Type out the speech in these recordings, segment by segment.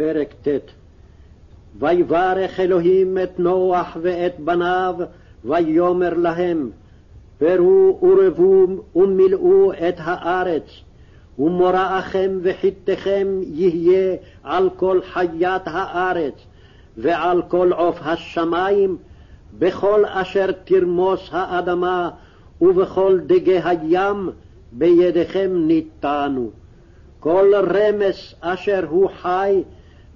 פרק ט' ויברך אלוהים את נוח ואת בניו, ויאמר להם, פרו ורבו ומילאו את הארץ, ומוראכם וחיתכם יהיה על כל חיית הארץ, ועל כל עוף השמים, בכל אשר תרמוס האדמה, ובכל דגי הים, בידיכם ניתנו. כל רמס אשר הוא חי,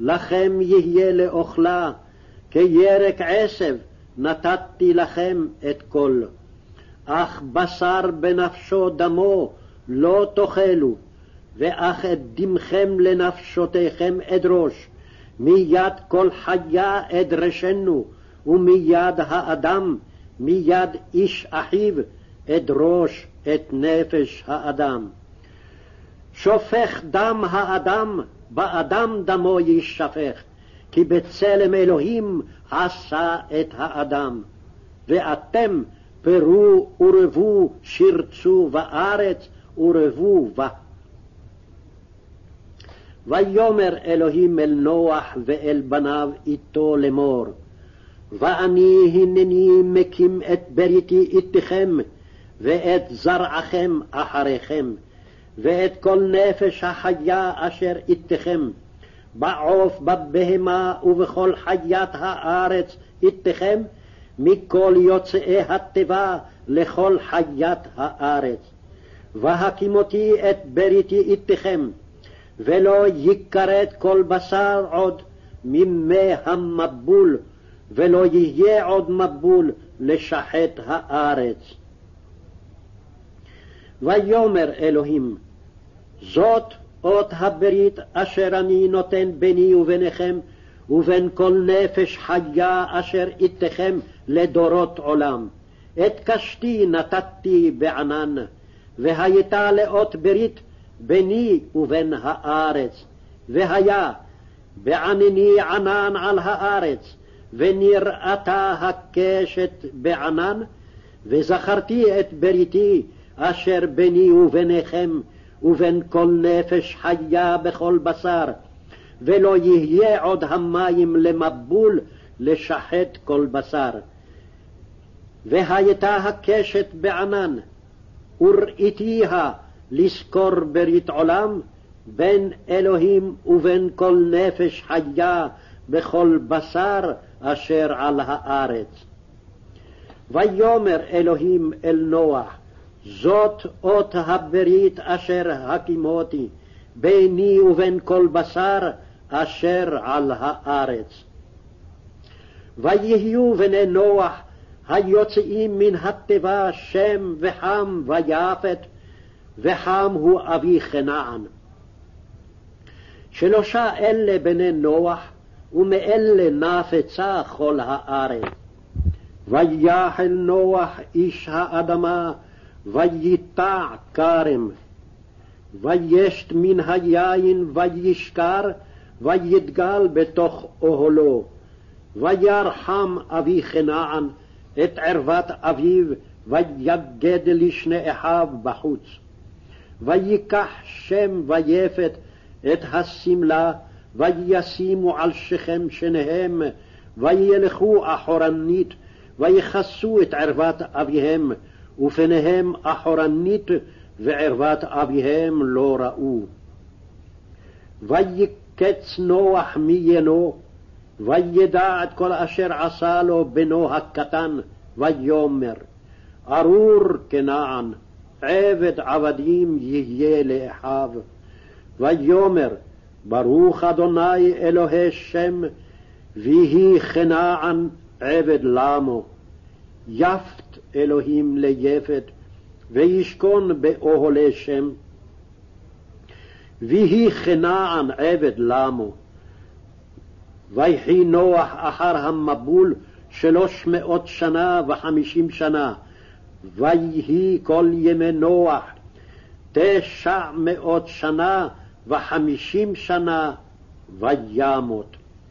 לכם יהיה לאוכלה, כירק עשב נתתי לכם את כל. אך בשר בנפשו דמו לא תאכלו, ואך את דמכם לנפשותיכם אדרוש, מיד כל חיה אדרשנו, ומיד האדם, מיד איש אחיו, אדרוש את נפש האדם. שופך דם האדם, באדם דמו יישפך, כי בצלם אלוהים עשה את האדם. ואתם פרו ורבו, שרצו בארץ ורבו בה. ויאמר אלוהים אל נוח ואל בניו איתו לאמור, ואני הנני מקים את בריתי איתכם, ואת זרעכם אחריכם, ואת כל נפש החיה אשר איתכם, בעוף, בבהמה ובכל חיית הארץ איתכם, מכל יוצאי התיבה לכל חיית הארץ. והקימותי את בריתי איתכם, ולא יכרת כל בשר עוד ממי המבול, ולא יהיה עוד מבול לשחט הארץ. ויאמר אלוהים, זאת אות הברית אשר אני נותן ביני וביניכם, ובין כל נפש חיה אשר איתכם לדורות עולם. את קשתי נתתי בענן, והייתה לאות ברית ביני ובין הארץ. והיה בענני ענן על הארץ, ונראתה הקשת בענן, וזכרתי את בריתי אשר ביני וביניכם, ובין כל נפש חיה בכל בשר, ולא יהיה עוד המים למבול לשחט כל בשר. והייתה הקשת בענן, וראיתיה לזכור ברית עולם, בין אלוהים ובין כל נפש חיה בכל בשר אשר על הארץ. ויאמר אלוהים אל נוח, זאת אות הברית אשר הקימותי ביני ובין כל בשר אשר על הארץ. ויהיו בני נוח היוצאים מן התיבה שם וחם ויפת, וחם הוא אבי כנען. שלושה אלה בני נוח, ומאלה נפצה כל הארץ. ויחל נוח איש האדמה וייטע כרם, וישת מן היין וישכר, ויתגל בתוך אוהלו. וירחם אבי כנען את ערוות אביו, ויגד לשני אחיו בחוץ. ויקח שם ויפת את השמלה, וישימו על שכם שניהם, וילכו אחורנית, ויכסו את ערוות אביהם, ופניהם אחורנית, וערוות אביהם לא ראו. ויקץ נוח מיינו, וידע את כל אשר עשה לו בנו הקטן, ויאמר, ארור כנען, עבד עבדים יהיה לאחיו. ויאמר, ברוך אדוני אלוהי שם, ויהי כנען עבד למו. יפת אלוהים ליפת, וישכון באוהלי שם. ויהי כנען עבד למו. ויחי נוח אחר המבול שלוש מאות שנה וחמישים שנה, ויהי כל ימי נוח תשע מאות שנה וחמישים שנה וימות.